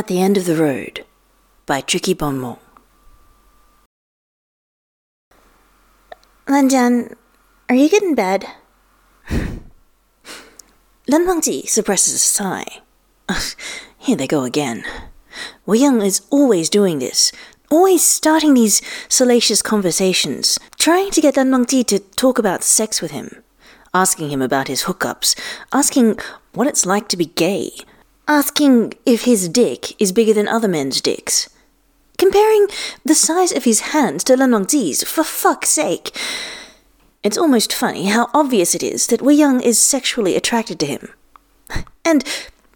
At the End of the Road by Tricky Bonbon. Lan Zhan, are you good in bed? Lan Wangji suppresses a sigh. Here they go again. Wei Ying is always doing this, always starting these salacious conversations, trying to get Lan Wangji to talk about sex with him, asking him about his hookups, asking what it's like to be gay, asking if his dick is bigger than other men's dicks, comparing the size of his hands to Lan Wangji's, for fuck's sake. It's almost funny how obvious it is that Wei Ying is sexually attracted to him. And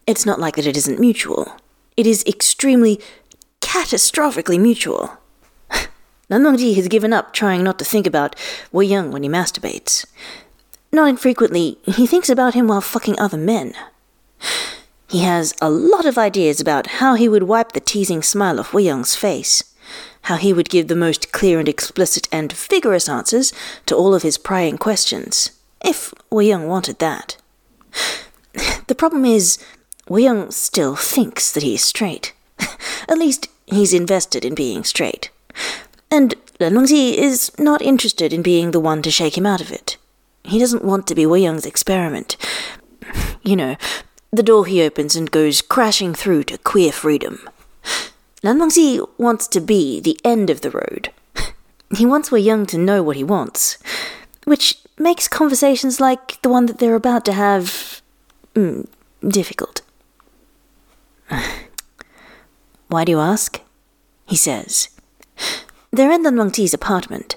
it's not like that it isn't mutual. It is extremely, catastrophically mutual. Lan Wangji has given up trying not to think about Wei Ying when he masturbates. Not infrequently, he thinks about him while fucking other men. He has a lot of ideas about how he would wipe the teasing smile off Wei Ying's face, how he would give the most clear and explicit and vigorous answers to all of his prying questions, if Wei Ying wanted that. The problem is, Wei Ying still thinks that he is straight. At least, he's invested in being straight. And Lan Wangji is not interested in being the one to shake him out of it. He doesn't want to be Wei Ying's experiment. You know, the door he opens and goes crashing through to queer freedom. Lan Wangji wants to be the end of the road. He wants Wei Ying to know what he wants, which makes conversations like the one that they're about to have mm, difficult. Why do you ask? He says. They're in Lan apartment.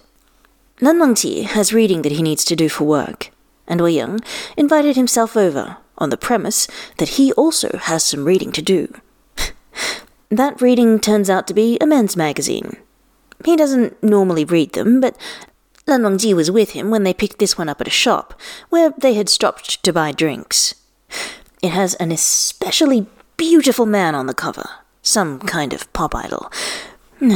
Lan has reading that he needs to do for work, and Wei Ying invited himself over on the premise that he also has some reading to do. that reading turns out to be a men's magazine. He doesn't normally read them, but Lan Wangji was with him when they picked this one up at a shop, where they had stopped to buy drinks. It has an especially beautiful man on the cover, some kind of pop idol.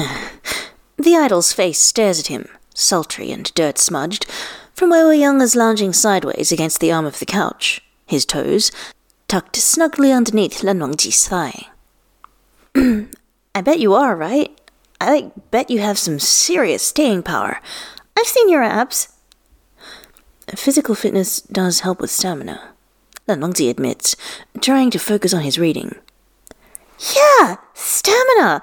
The idol's face stares at him, sultry and dirt smudged, from where Wei Ying is lounging sideways against the arm of the couch, his toes tucked snugly underneath Lan Wangji's thigh. I bet you are, right? I bet you have some serious staying power. I've seen your abs. Physical fitness does help with stamina, Lan admits, trying to focus on his reading. Yeah, stamina!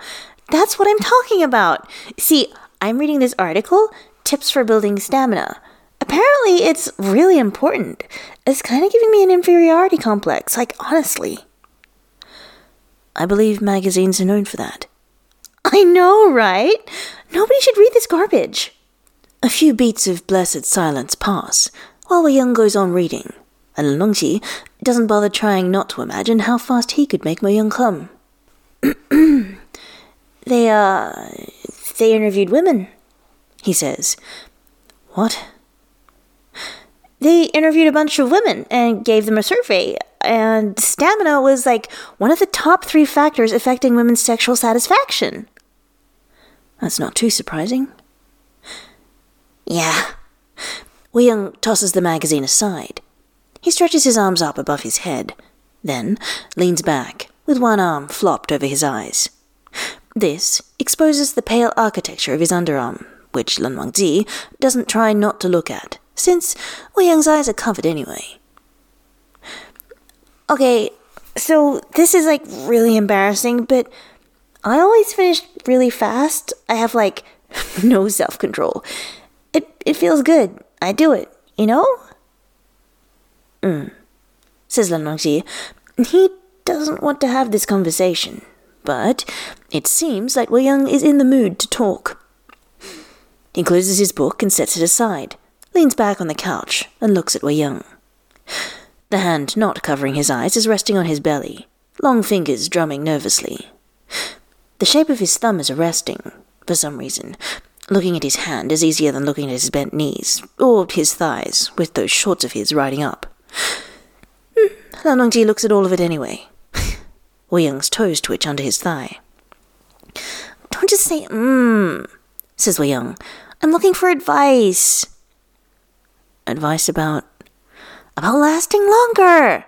That's what I'm talking about. See, I'm reading this article, Tips for Building Stamina. Apparently, it's really important. It's kind of giving me an inferiority complex, like, honestly. I believe magazines are known for that. I know, right? Nobody should read this garbage. A few beats of blessed silence pass, while Wei Ying goes on reading, and Wangji doesn't bother trying not to imagine how fast he could make Wei Ying come. they, uh, they interviewed women, he says. What? They interviewed a bunch of women and gave them a survey, and stamina was like one of the top three factors affecting women's sexual satisfaction. That's not too surprising. Yeah. Wei tosses the magazine aside. He stretches his arms up above his head, then leans back, with one arm flopped over his eyes. This exposes the pale architecture of his underarm, which Lan Wangji doesn't try not to look at, since Wei Ying's eyes are covered anyway. Okay, so this is like really embarrassing, but I always finish really fast. I have like no self control. It it feels good. I do it, you know? Mm, says Lan Wangji. He doesn't want to have this conversation, but it seems like Wei Ying is in the mood to talk. He closes his book and sets it aside, leans back on the couch, and looks at Wei Ying. The hand not covering his eyes is resting on his belly, long fingers drumming nervously. The shape of his thumb is arresting, for some reason. Looking at his hand is easier than looking at his bent knees, or his thighs, with those shorts of his riding up. Hmm, Lan Wangji looks at all of it anyway. Wei Ying's toes twitch under his thigh. Don't just say mmm, says Wei Ying. I'm looking for advice. Advice about about lasting longer.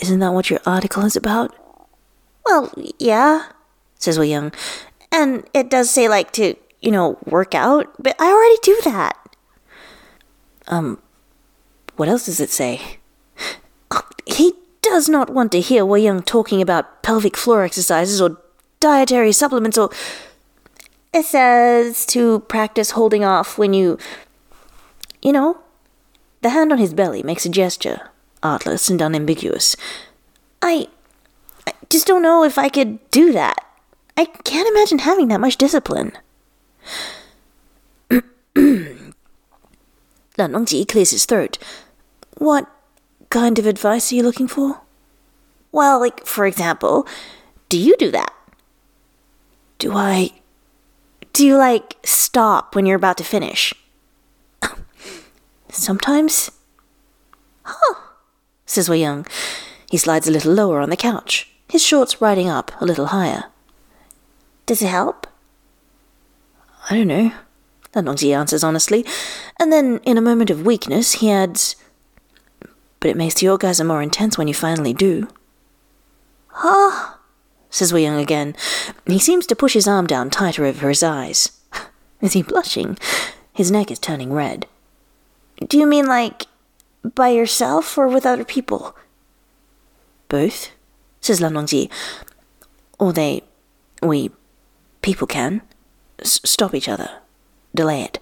Isn't that what your article is about? Well, yeah, says Wei Ying. And it does say, like, to, you know, work out, but I already do that. Um what else does it say? Oh, he does not want to hear Wei Ying talking about pelvic floor exercises or dietary supplements or. It says to practice holding off when you. You know, The hand on his belly makes a gesture, artless and unambiguous. I. I just don't know if I could do that. I can't imagine having that much discipline. Lan Wangji clears his throat. What kind of advice are you looking for? Well, like, for example, do you do that? Do I. Do you, like, stop when you're about to finish? Sometimes? Huh, says Wei Ying. He slides a little lower on the couch, his shorts riding up a little higher. Does it help? I don't know. Lan Wangji answers honestly, and then, in a moment of weakness, he adds, But it makes the orgasm more intense when you finally do. Huh? says Wei Ying again. He seems to push his arm down tighter over his eyes. Is he blushing? His neck is turning red. Do you mean, like, by yourself or with other people? Both, says Lan Wangji. Or they, we, people can, s- stop each other, delay it,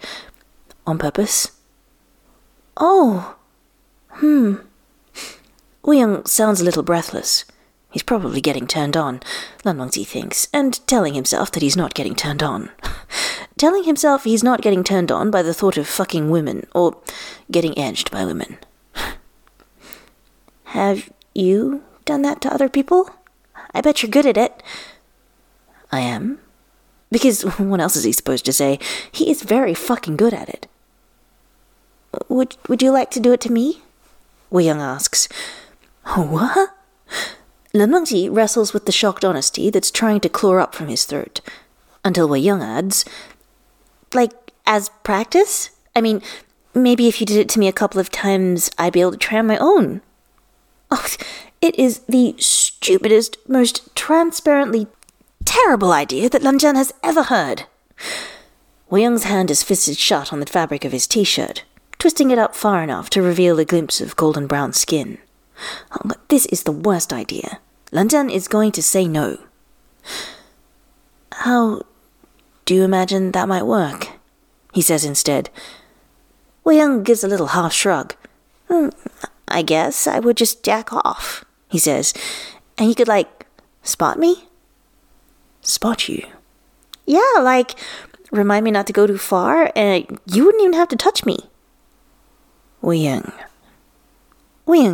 on purpose. Oh, hmm. Wei Ying sounds a little breathless. He's probably getting turned on, Lan Wangji thinks, and telling himself that he's not getting turned on. telling himself he's not getting turned on by the thought of fucking women, or getting edged by women. have you done that to other people? I bet you're good at it. I am. Because what else is he supposed to say? He is very fucking good at it. Would Would you like to do it to me? Wei Ying asks. What? Lan wrestles with the shocked honesty that's trying to claw up from his throat, until Wei Ying adds, Like, as practice? I mean, maybe if you did it to me a couple of times, I'd be able to try on my own. Oh, it is the stupidest, most transparently terrible idea that Lan Zhan has ever heard. Wei Ying's hand is fisted shut on the fabric of his t shirt, twisting it up far enough to reveal a glimpse of golden brown skin. Oh, but this is the worst idea. Lan Zhan is going to say no. How do you imagine that might work? He says instead. Wei Ying gives a little half shrug. Hmm, I guess I would just jack off, He says, and you could, like, spot me? Spot you. Yeah, like, remind me not to go too far, and you wouldn't even have to touch me. Wei Ying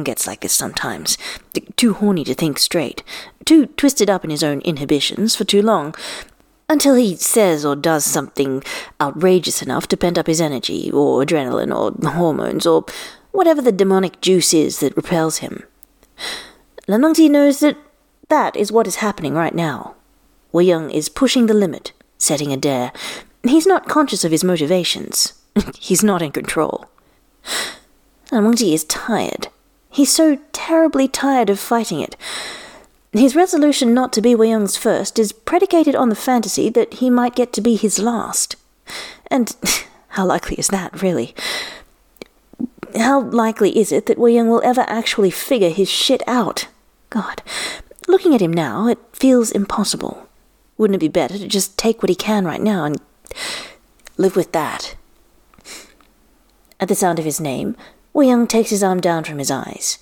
gets like this sometimes. Too horny to think straight. Too twisted up in his own inhibitions for too long. Until he says or does something outrageous enough to pent up his energy, or adrenaline, or hormones, or whatever the demonic juice is that repels him. Lan Wangji knows that that is what is happening right now. Wei Ying is pushing the limit, setting a dare. He's not conscious of his motivations. He's not in control. Wangji is tired. He's so terribly tired of fighting it. His resolution not to be Wei Ying's first is predicated on the fantasy that he might get to be his last. And how likely is that, really? How likely is it that Wei Ying will ever actually figure his shit out? God, looking at him now, it feels impossible. Wouldn't it be better to just take what he can right now and live with that? At the sound of his name, Wei Ying takes his arm down from his eyes.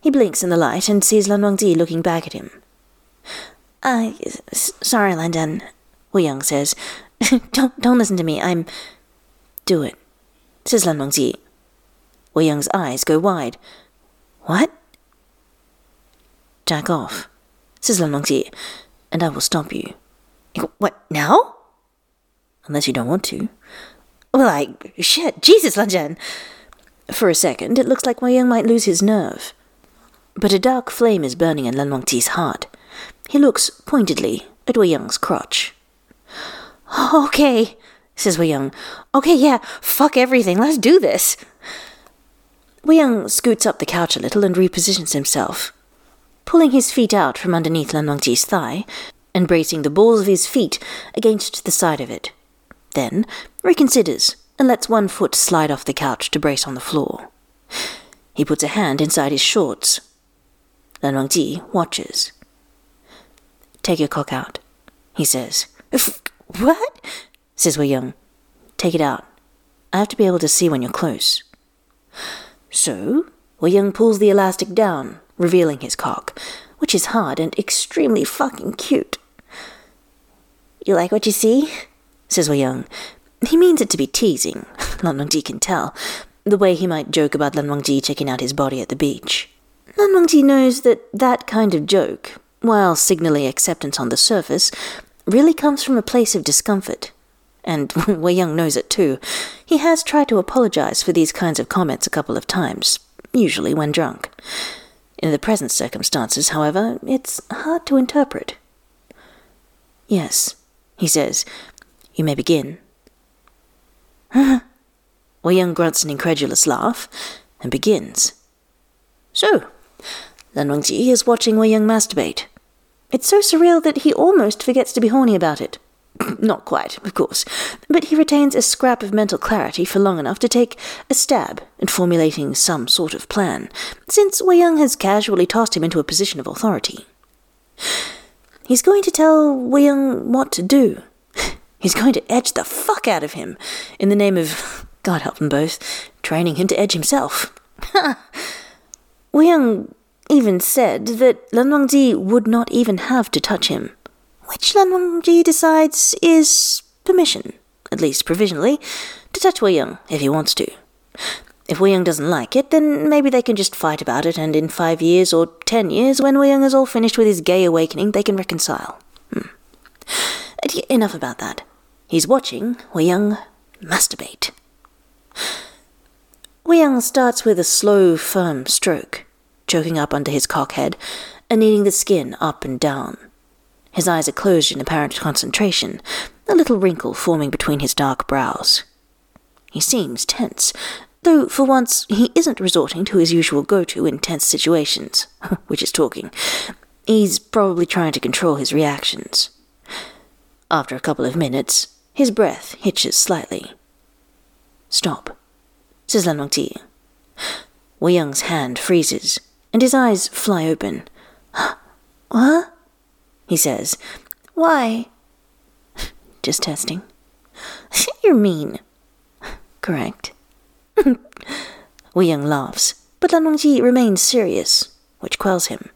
He blinks in the light and sees Lan Wangji looking back at him. I. sorry, Lan Zhan. Wei Ying says, don't, don't listen to me, I'm... Do it, says Lan Wangji. Wei Ying's eyes go wide. What? Jack off, says Lan Wangji, and I will stop you. What, now? Unless you don't want to. Well, I. Shit, Jesus, Lan Lanjan. For a second, it looks like Wei Ying might lose his nerve. But a dark flame is burning in Lan Wangji's heart. He looks pointedly at Wei Ying's crotch. Okay, says Wei Ying. Okay, yeah, fuck everything, let's do this. Wei Ying scoots up the couch a little and repositions himself. pulling his feet out from underneath Lan Wangji's thigh and bracing the balls of his feet against the side of it. Then reconsiders and lets one foot slide off the couch to brace on the floor. He puts a hand inside his shorts. Lan Wangji watches. Take your cock out, he says. What? says Wei Ying. Take it out. I have to be able to see when you're close. So, Wei Ying pulls the elastic down, revealing his cock, which is hard and extremely fucking cute. You like what you see? says Wei Ying. He means it to be teasing, Lan Wangji can tell, the way he might joke about Lan Wangji checking out his body at the beach. Lan knows that that kind of joke, while signalling acceptance on the surface, really comes from a place of discomfort. And Wei Ying knows it too. He has tried to apologize for these kinds of comments a couple of times, usually when drunk. In the present circumstances, however, it's hard to interpret. Yes, he says, you may begin. Wei Ying grunts an incredulous laugh and begins. So, Lan Wangji is watching Wei Ying masturbate. It's so surreal that he almost forgets to be horny about it. Not quite, of course, but he retains a scrap of mental clarity for long enough to take a stab at formulating some sort of plan, since Wei Ying has casually tossed him into a position of authority. He's going to tell Wei Ying what to do. He's going to edge the fuck out of him in the name of, God help them both, training him to edge himself. Wei Ying even said that Lan Wangji would not even have to touch him, which Lan Wangji decides is permission, at least provisionally, to touch Wei Ying if he wants to. If Wei Ying doesn't like it, then maybe they can just fight about it, and in five years or ten years, when Wei Ying is all finished with his gay awakening, they can reconcile. Hmm. Enough about that. He's watching Wei Ying masturbate. Wei Ying starts with a slow, firm stroke choking up under his cockhead and kneading the skin up and down. His eyes are closed in apparent concentration, a little wrinkle forming between his dark brows. He seems tense, though for once he isn't resorting to his usual go to in tense situations, which is talking. He's probably trying to control his reactions. After a couple of minutes, his breath hitches slightly. Stop, says Lan Wangji. Wei Ying's hand freezes and his eyes fly open. What? He says. Why? Just testing. You're mean. Correct. Wei Ying laughs, but Lan Wangji remains serious, which quells him.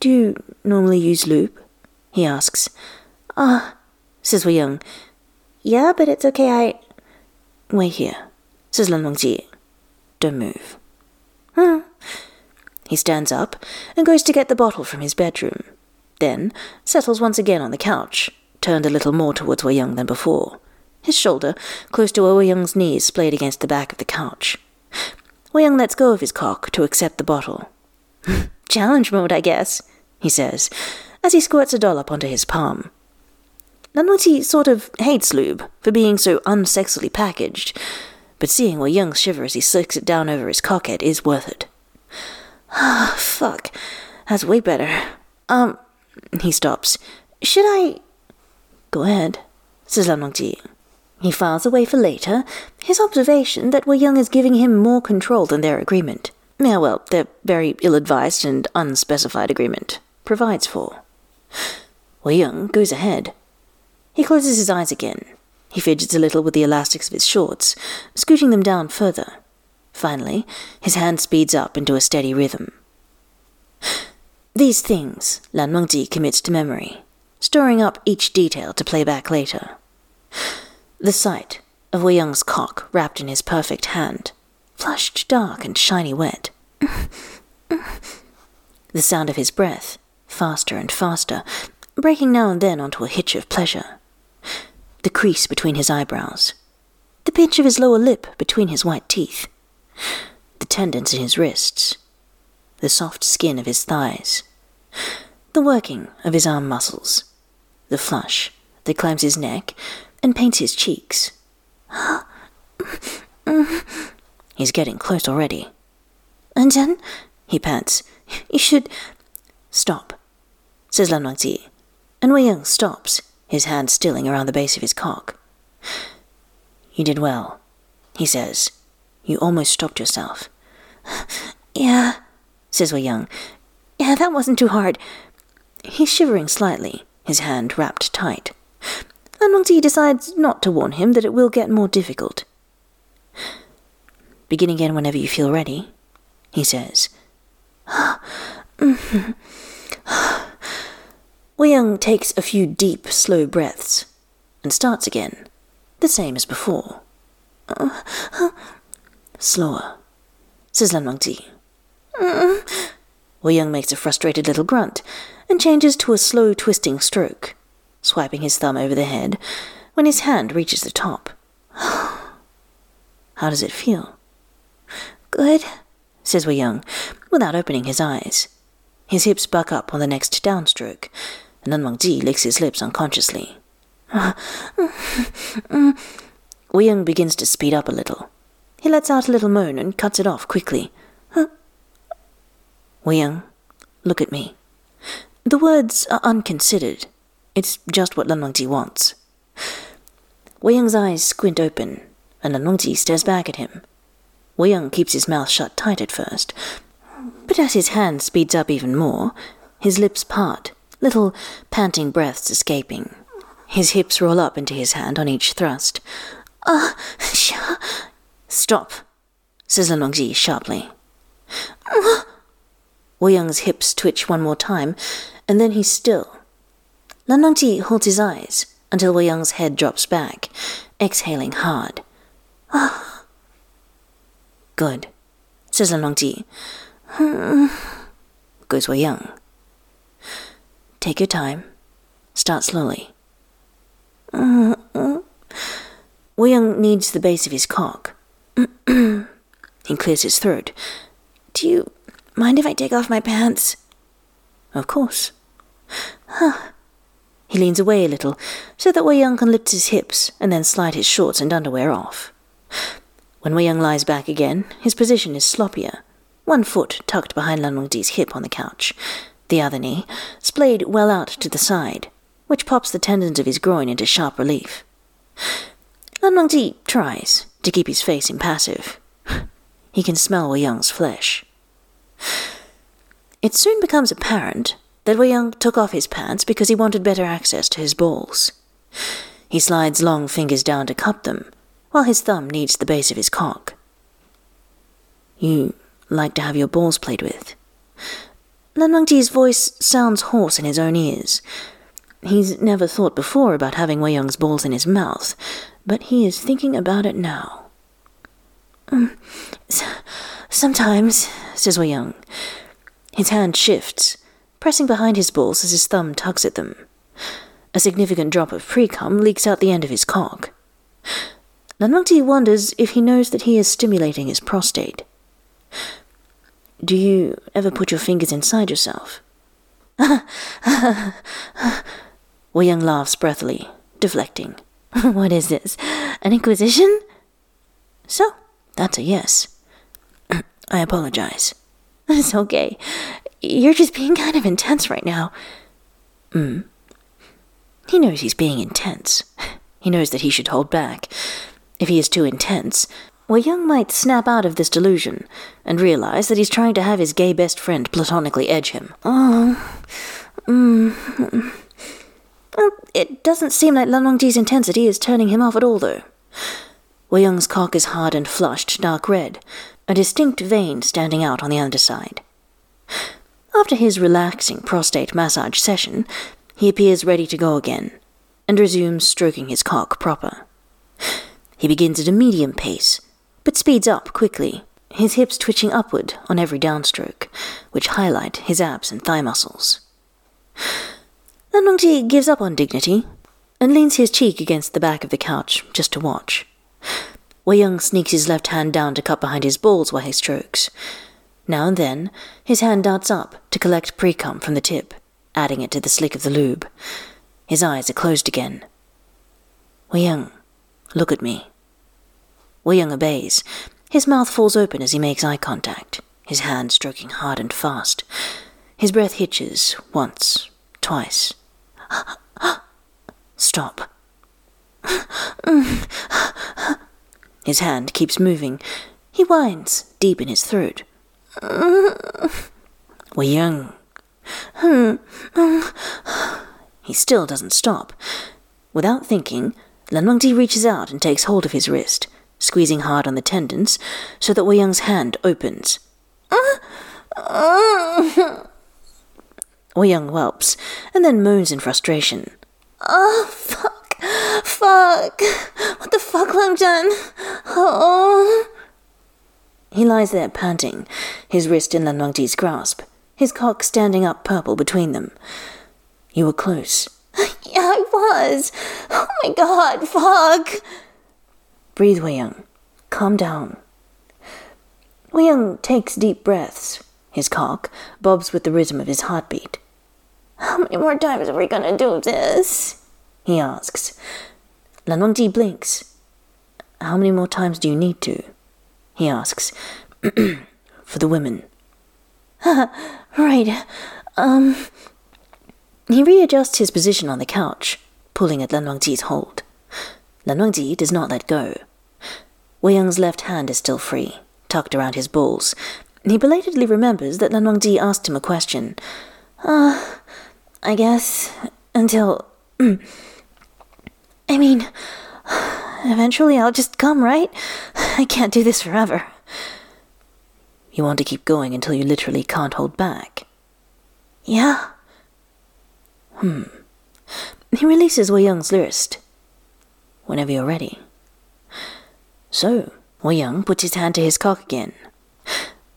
Do you normally use lube? He asks. Ah, says Wei Ying. Yeah, but it's okay, I. Wait here, says Lan Wangji. Don't move. Hmm. He stands up and goes to get the bottle from his bedroom, then settles once again on the couch, turned a little more towards Wei Ying than before, his shoulder close to Wei Ying's knees splayed against the back of the couch. Wei Ying lets go of his cock to accept the bottle. Challenge mode, I guess, he says, as he squirts a dollop onto his palm. Wangji sort of hates lube for being so unsexily packaged, but seeing Wei Ying shiver as he slicks it down over his cockhead is worth it. Ah, fuck. That's way better. Um, he stops. Should I. Go ahead, says Lan Wangji. He files away for later his observation that Wei Ying is giving him more control than their agreement. Yeah, well, their very ill advised and unspecified agreement provides for. Wei Ying goes ahead. He closes his eyes again. He fidgets a little with the elastics of his shorts, scooting them down further. Finally, his hand speeds up into a steady rhythm. These things Lan Wangji commits to memory, storing up each detail to play back later. The sight of Wei Ying's cock wrapped in his perfect hand, flushed dark and shiny wet. the sound of his breath, faster and faster, breaking now and then onto a hitch of pleasure. The crease between his eyebrows. The pinch of his lower lip between his white teeth the tendons in his wrists, the soft skin of his thighs, the working of his arm muscles, the flush that climbs his neck and paints his cheeks. He's getting close already. And then, he pants, You should. Stop, says Lan Wangji, and Wei Ying stops, his hand stilling around the base of his cock. You did well, he says. You almost stopped yourself. Yeah, says Wei Ying. Yeah, that wasn't too hard. He's shivering slightly, his hand wrapped tight. Lan Wangji decides not to warn him that it will get more difficult. Begin again whenever you feel ready, he says. Mm-hmm. Wei Ying takes a few deep, slow breaths and starts again, the same as before. Uh, slower, says Lan Wangji. Uh, Wei Ying makes a frustrated little grunt and changes to a slow, twisting stroke, swiping his thumb over the head when his hand reaches the top. How does it feel? Good, says Wei Ying, without opening his eyes. His hips buck up on the next downstroke, Wangji licks his lips unconsciously. Wei Ying begins to speed up a little. He lets out a little moan and cuts it off quickly. Wei Ying, look at me. The words are unconsidered. It's just what Lan Wangji wants. Wei Ying's eyes squint open, and Lan Wangji stares back at him. Wei Ying keeps his mouth shut tight at first, but as his hand speeds up even more, his lips part, little panting breaths escaping. His hips roll up into his hand on each thrust. Ah, uh, Stop, says Wangji sharply. Uh. Hips twitch one more time, and then he's still. Lan Wangji holds his eyes until Young's head drops back, exhaling hard. Ah. Good, says Lan Wangji. Goes Wei. Take your time. Start slowly. Wei Ying needs the base of his cock. he clears his throat. Do you mind if I take off my pants? Of course. Huh. He leans away a little so that Wei Ying can lift his hips and then slide his shorts and underwear off. When Wei Ying lies back again, his position is sloppier, one foot tucked behind Lan Wangji's hip on the couch, the other knee splayed well out to the side, which pops the tendons of his groin into sharp relief. Lan Wangji tries to keep his face impassive. He can smell Wei flesh. It soon becomes apparent that Wei took off his pants because he wanted better access to his balls. He slides long fingers down to cup them, while his thumb kneads the base of his cock. You like to have your balls played with? Lan Wangji's voice sounds hoarse in his own ears. He's never thought before about having Wei Ying's balls in his mouth, but he is thinking about it now. Um, sometimes, says Wei Ying. His hand shifts, pressing behind his balls as his thumb tugs at them. A significant drop of precum leaks out the end of his cock. Lan Wangji wonders if he knows that he is stimulating his prostate. Do you ever put your fingers inside yourself? Wei laughs breathily, deflecting. what is this? An inquisition? So, that's a yes. I apologize. It's okay. You're just being kind of intense right now. Hmm. He knows he's being intense. He knows that he should hold back. If he is too intense, Wei Ying might snap out of this delusion and realize that he's trying to have his gay best friend platonically edge him. Oh. Mm. Well, it doesn't seem like Lan Wangji's intensity is turning him off at all, though. Wei Ying's cock is hard and flushed, dark red, a distinct vein standing out on the underside. After his relaxing prostate massage session, he appears ready to go again, and resumes stroking his cock proper. He begins at a medium pace, but speeds up quickly, his hips twitching upward on every downstroke, which highlight his abs and thigh muscles. Lan Wangji gives up on dignity and leans his cheek against the back of the couch just to watch. Wei Ying sneaks his left hand down to cup behind his balls while he strokes. Now and then, his hand darts up to collect precum from the tip, adding it to the slick of the lube. His eyes are closed again. Wei Ying, look at me. Wei Ying obeys. His mouth falls open as he makes eye contact. his hand stroking hard and fast. His breath hitches once, twice. Stop. His hand keeps moving. He whines deep in his throat. Wei Ying. He still doesn't stop. Without thinking, Lan reaches out and takes hold of his wrist, squeezing hard on the tendons so that Wei Ying's hand opens. Wei Ying whelps and then moans in frustration. Oh, fuck. Fuck. What the fuck, Lan Zhan? Oh. He lies there panting, his wrist in Lan Wangji's grasp, his cock standing up purple between them. You were close. Yeah, I was. Oh my god, fuck. Breathe, Wei Ying. Calm down. Wei Ying takes deep breaths. His cock bobs with the rhythm of his heartbeat. How many more times are we gonna do this? He asks. Lan Wangji blinks. How many more times do you need to? He asks. For the women. right. Um. He readjusts his position on the couch, pulling at Lan hold. Lan does not let go. Wei Ying's left hand is still free, tucked around his balls. He belatedly remembers that Lan asked him a question. Uh, I guess until. I mean, eventually I'll just come, right? I can't do this forever. You want to keep going until you literally can't hold back? Yeah. Hmm. He releases Wei Ying's wrist. Whenever you're ready. So, Wei Ying puts his hand to his cock again.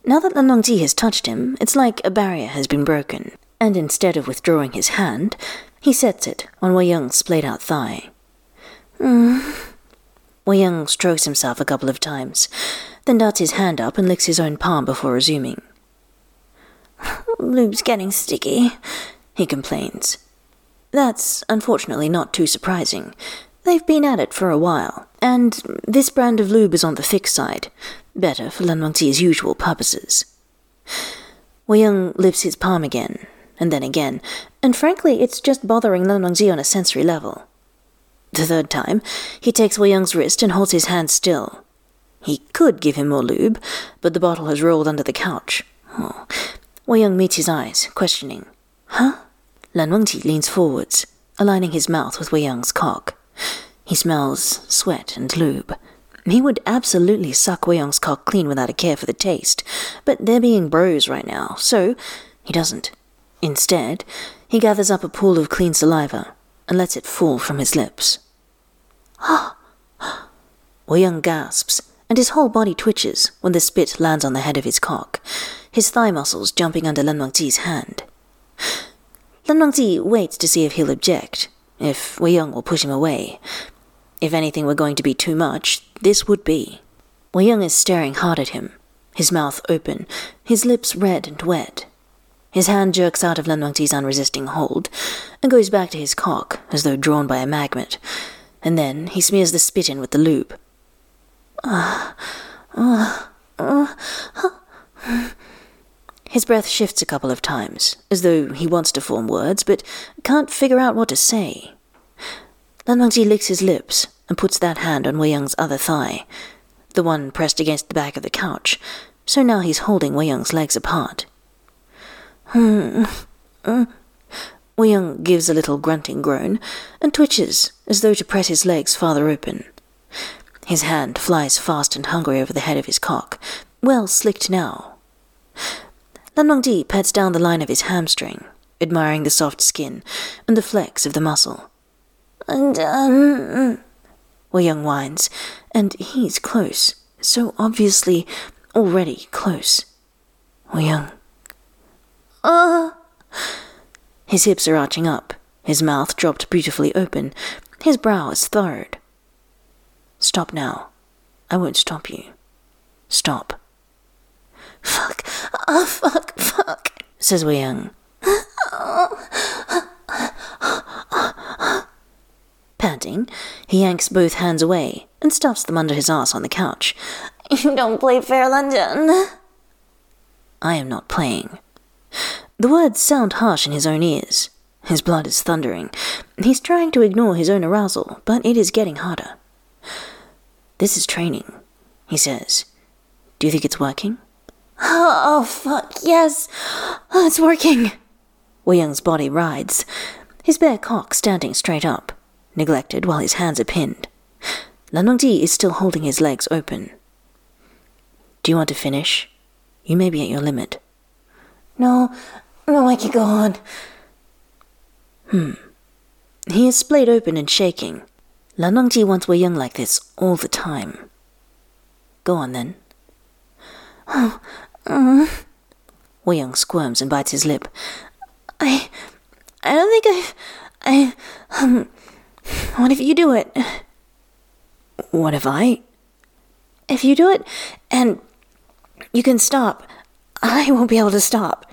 Now that Lan Wangji has touched him, it's like a barrier has been broken, and instead of withdrawing his hand, he sets it on Wei Ying's splayed out thigh. Mm. Wei Ying strokes himself a couple of times, then darts his hand up and licks his own palm before resuming. Lube's getting sticky, he complains. That's unfortunately not too surprising. They've been at it for a while, and this brand of lube is on the thick side, better for Lan Wangji's usual purposes. Wei Ying lifts his palm again, and then again, and frankly, it's just bothering Lan Wangji on a sensory level. The third time, he takes Wei Ying's wrist and holds his hand still. He could give him more lube, but the bottle has rolled under the couch. Oh. Wei Ying meets his eyes, questioning. Huh? Lan Wangji leans forwards, aligning his mouth with Wei Ying's cock. He smells sweat and lube. He would absolutely suck Wei Ying's cock clean without a care for the taste, but they're being bros right now, so he doesn't. Instead, he gathers up a pool of clean saliva and lets it fall from his lips. Wei Ying gasps, and his whole body twitches when the spit lands on the head of his cock, his thigh muscles jumping under Lan Wangji's hand. Lan Wangji waits to see if he'll object, if Wei Ying will push him away. If anything were going to be too much, this would be. Wei is staring hard at him, his mouth open, his lips red and wet. His hand jerks out of Lan Wangji's unresisting hold and goes back to his cock as though drawn by a magnet, and then he smears the spit in with the lube. His breath shifts a couple of times, as though he wants to form words, but can't figure out what to say. Lan licks his lips and puts that hand on Wei Ying's other thigh, the one pressed against the back of the couch, so now he's holding Wei Ying's legs apart. Hmm. Wei Ying gives a little grunting groan and twitches as though to press his legs farther open. His hand flies fast and hungry over the head of his cock, well slicked now. Lan Wangji pats down the line of his hamstring, admiring the soft skin and the flex of the muscle. And, um. Wei Ying whines, and he's close, so obviously already close. Wei Ying. Uh. His hips are arching up, his mouth dropped beautifully open, his brow is furrowed. Stop now. I won't stop you. Stop. Fuck. Oh, fuck, fuck, says Wei Ying. He yanks both hands away and stuffs them under his ass on the couch. You don't play fair, Lan Zhan. I am not playing. The words sound harsh in his own ears. His blood is thundering. He's trying to ignore his own arousal, but it is getting harder. This is training, he says. Do you think it's working? Oh, fuck, yes. Oh, it's working. Wei Ying's body rides, his bare cock standing straight up, neglected while his hands are pinned. Lan Wangji is still holding his legs open. Do you want to finish? You may be at your limit. No, no, I can go on. Hmm. He is splayed open and shaking. Lan Wangji wants Wei Ying like this all the time. Go on then. Oh, uh, Wei Ying squirms and bites his lip. I, I don't think I, I, um, what if you do it? What if I? If you do it, and you can stop, I won't be able to stop.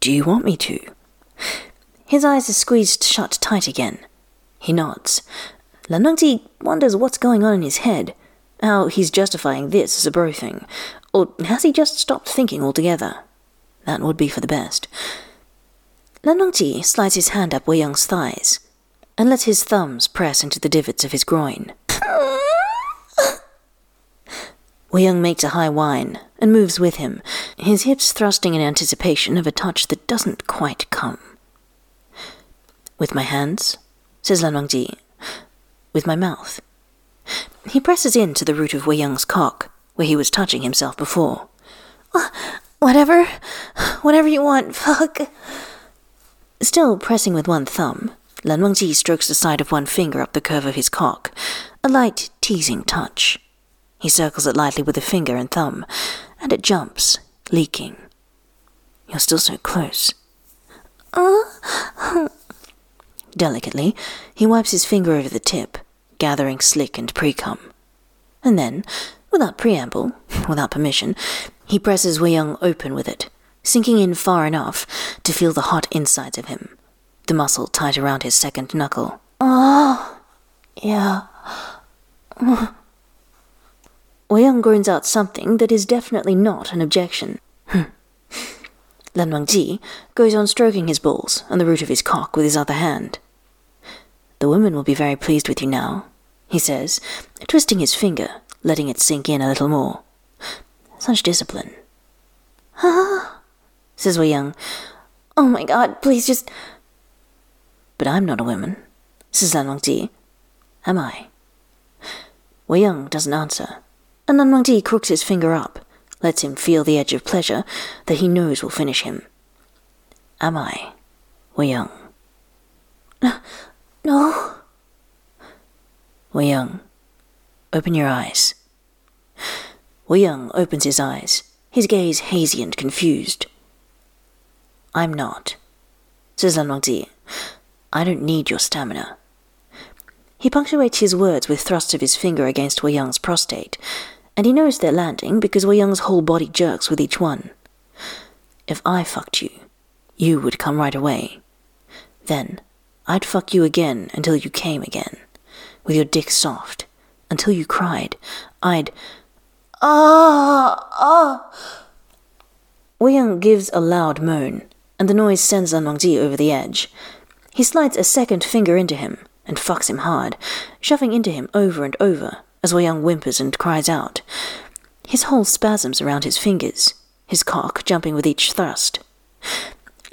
Do you want me to? His eyes are squeezed shut tight again. He nods. Lan Wangji wonders what's going on in his head, how he's justifying this as a bro thing, or has he just stopped thinking altogether? That would be for the best. Lan Wangji slides his hand up Wei Ying's thighs and let his thumbs press into the divots of his groin. Wei Ying makes a high whine and moves with him, his hips thrusting in anticipation of a touch that doesn't quite come. With my hands, says Lan Wangji. With my mouth. He presses in to the root of Wei Ying's cock, where he was touching himself before. Ah, whatever. Whatever you want, fuck. Still pressing with one thumb, Lan Wangji strokes the side of one finger up the curve of his cock, a light, teasing touch. He circles it lightly with a finger and thumb, and it jumps, leaking. You're still so close. Uh, Delicately, he wipes his finger over the tip, gathering slick and pre cum. And then, without preamble, without permission, he presses Wei Ying open with it, sinking in far enough to feel the hot insides of him, the muscle tight around his second knuckle. Oh, yeah. Wei Ying groans out something that is definitely not an objection. Lan Wangji goes on stroking his balls and the root of his cock with his other hand. The woman will be very pleased with you now, he says, twisting his finger, letting it sink in a little more. Such discipline. Ah, says Wei Ying. Oh my god, please just. But I'm not a woman, Lan Wangji. Am I? Wei Ying doesn't answer, and Lan Wangji crooks his finger up, lets him feel the edge of pleasure that he knows will finish him. Am I, Wei Ying? No. Wei Ying, open your eyes. Wei Ying opens his eyes, his gaze hazy and confused. I'm not, says Lan. I don't need your stamina. He punctuates his words with thrusts of his finger against Wei Ying's prostate, and he knows they're landing because Wei Ying's whole body jerks with each one. If I fucked you, you would come right away. Then I'd fuck you again until you came again, with your dick soft, until you cried. I'd. Ah, ah. Wei Ying gives a loud moan, and the noise sends Lan Wangji over the edge. He slides a second finger into him and fucks him hard, shoving into him over and over as Wei Ying whimpers and cries out. His whole spasms around his fingers, his cock jumping with each thrust.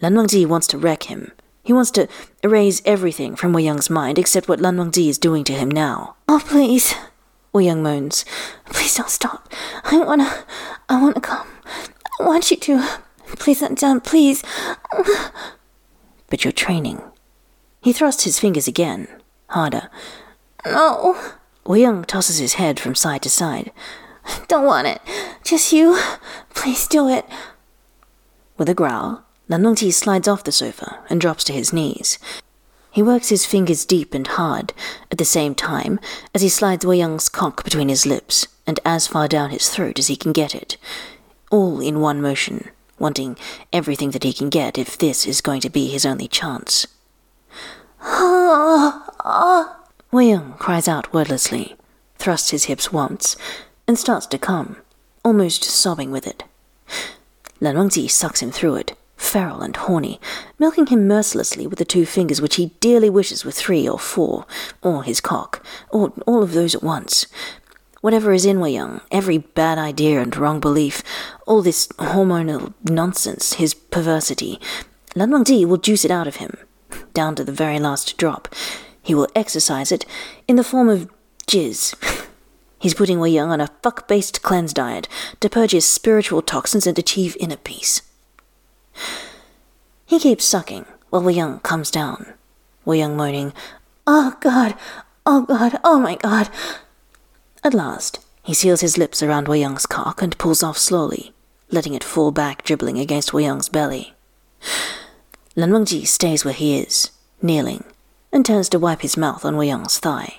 Lan Wangji wants to wreck him, he wants to erase everything from Wei Ying's mind except what Lan Wangji is doing to him now. Oh, please. Wei Ying moans. Please don't stop. I wanna. I wanna come. I want you to. Please let down, please. But you're training. He thrusts his fingers again, harder. No. Wei Ying tosses his head from side to side. Don't want it. Just you. Please do it. With a growl, Lan Wangji slides off the sofa and drops to his knees. He works his fingers deep and hard, at the same time as he slides Wei Ying's cock between his lips and as far down his throat as he can get it, all in one motion, wanting everything that he can get if this is going to be his only chance. Young cries out wordlessly, thrusts his hips once, and starts to come, almost sobbing with it. Lan Wangji sucks him through it, feral and horny, milking him mercilessly with the two fingers which he dearly wishes were three or four, or his cock, or all of those at once. Whatever is in Wei Ying, every bad idea and wrong belief, all this hormonal nonsense, his perversity, Lan Wangji will juice it out of him, down to the very last drop. He will exercise it in the form of jizz. He's putting Wei Ying on a fuck based cleanse diet to purge his spiritual toxins and achieve inner peace. He keeps sucking while Wei Ying comes down. Wei Ying moaning, Oh God, oh God, oh my God. At last, he seals his lips around Wei Ying's cock and pulls off slowly, letting it fall back dribbling against Wei Ying's belly. Lan Wangji stays where he is, kneeling, and turns to wipe his mouth on Wei Ying's thigh.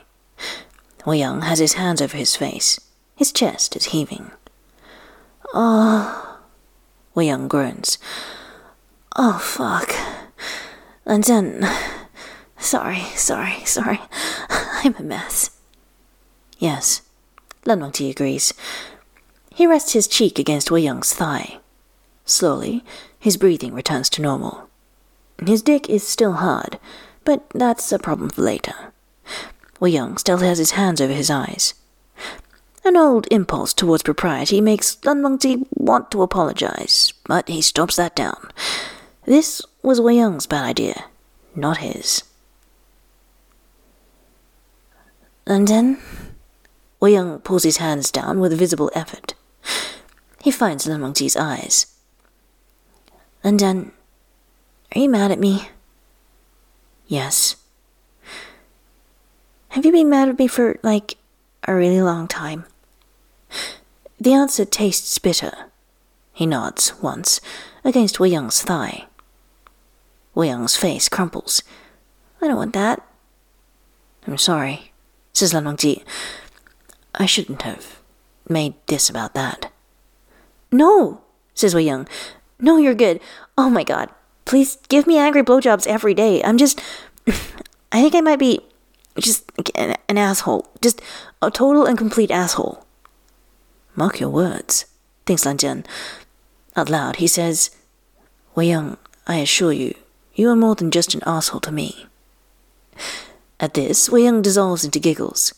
Wei Ying has his hands over his face. His chest is heaving. Ah, oh, Wei Ying groans. Oh, fuck. And then. Sorry, sorry, sorry. I'm a mess. Yes, Lan agrees. He rests his cheek against Wei thigh. Slowly, his breathing returns to normal. His dick is still hard, but that's a problem for later. Wei Ying still has his hands over his eyes. An old impulse towards propriety makes Lan Wangji want to apologize, but he stops that down. This was Wei Ying's bad idea, not his. And then Wei Ying pulls his hands down with a visible effort. He finds Lan Wangji's eyes. And then, are you mad at me? Yes. Have you been mad at me for, like, a really long time? The answer tastes bitter. He nods once against Wei Ying's thigh. Wei Ying's face crumples. I don't want that. I'm sorry, says Lan Wangji. I shouldn't have made this about that. No, says Wei Ying. No, you're good. Oh my god. Please give me angry blowjobs every day. I'm just. I think I might be just an, an asshole. Just a total and complete asshole. Mark your words, thinks Lan Zhan. Out loud, he says, Wei Ying, I assure you, you are more than just an asshole to me. At this, Wei Ying dissolves into giggles.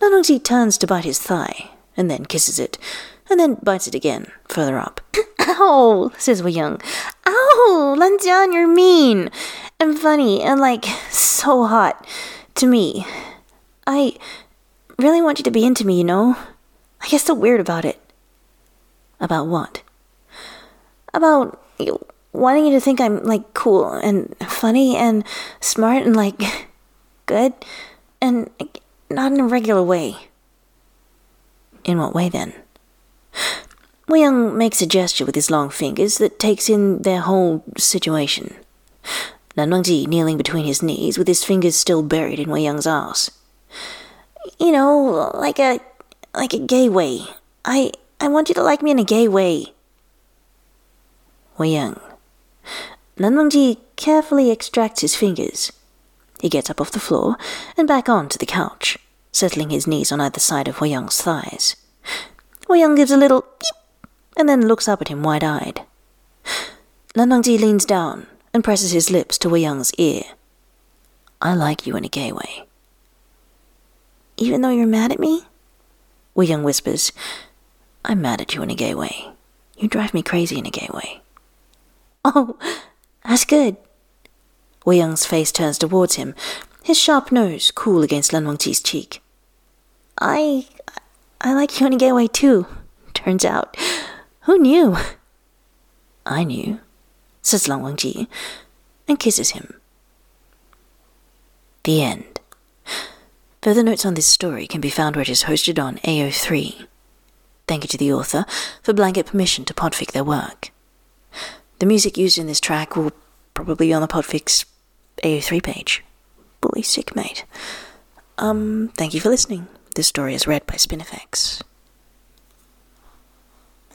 Lan Wangji turns to bite his thigh, and then kisses it, and then bites it again, further up. Ow, says Wei Ying. Oh, Ow, Lan Zhan, you're mean and funny and like so hot to me. I really want you to be into me, you know? I get so weird about it. About what? About wanting you to think I'm like cool and funny and smart and like good and not in a regular way. In what way then? Wei Ying makes a gesture with his long fingers that takes in their whole situation. Lan Wangji kneeling between his knees with his fingers still buried in Wei Ying's ass. You know, like a like a gay way. I I want you to like me in a gay way. Wei Ying. Lan Wangji carefully extracts his fingers. He gets up off the floor and back onto the couch, settling his knees on either side of Wei Ying's thighs. Wei Ying gives a little beep and then looks up at him wide eyed. Lan Wangji leans down and presses his lips to Wei Ying's ear. I like you in a gay way. Even though you're mad at me? Wei Ying whispers, I'm mad at you in a gay way. You drive me crazy in a gay way. Oh, that's good. Wei Ying's face turns towards him, his sharp nose cool against Lan Wangji's cheek. I. I like you in a gay way too, turns out. Who knew? I knew, says Lan Wangji, and kisses him. The end. Further notes on this story can be found where it is hosted on AO3. Thank you to the author for blanket permission to podfic their work. The music used in this track will probably be on the Podfix AO3 page. Bully sick, mate. Um, thank you for listening. This story is read by Spinifex.